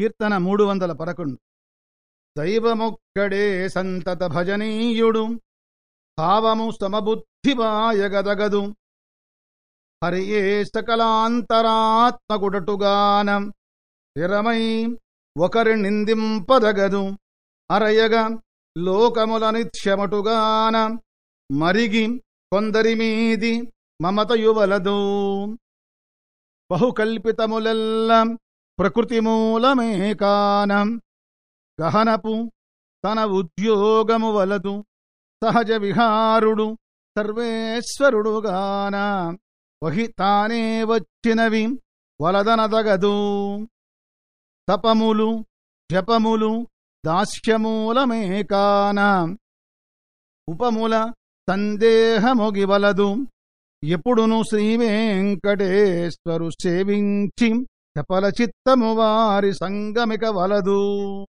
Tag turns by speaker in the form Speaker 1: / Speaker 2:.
Speaker 1: కీర్తన మూడు వందల పదకొండు. దైవమొక్కడే సంతత భజనీయుడు భావము సమబుద్ధివాయగదగదు హరియే సకలాంతరాత్మకుడటుగానం స్థిరమై ఒకరి నిందింపదగదు. అరయగ లోకముల నిత్యమటుగాన మరిగి కొందరి మీది మమతయువలదు. బహుకల్పితములెల్లం ప్రకృతి మూలమే కానం గహనపు తన ఉద్యోగము వలదు. సహజ విహారుడు సర్వేశ్వరుడుగాన వహి తానే వచ్చినవి వలదనదగదు. తపములు జపములు దాస్యమూలమే కాన ఉపముల సందేహమొగివలదు. ఎప్పుడును శ్రీవేంకటేశ్వరు సేవించి చపల చిత్తము వారి సంగమిక వలదు.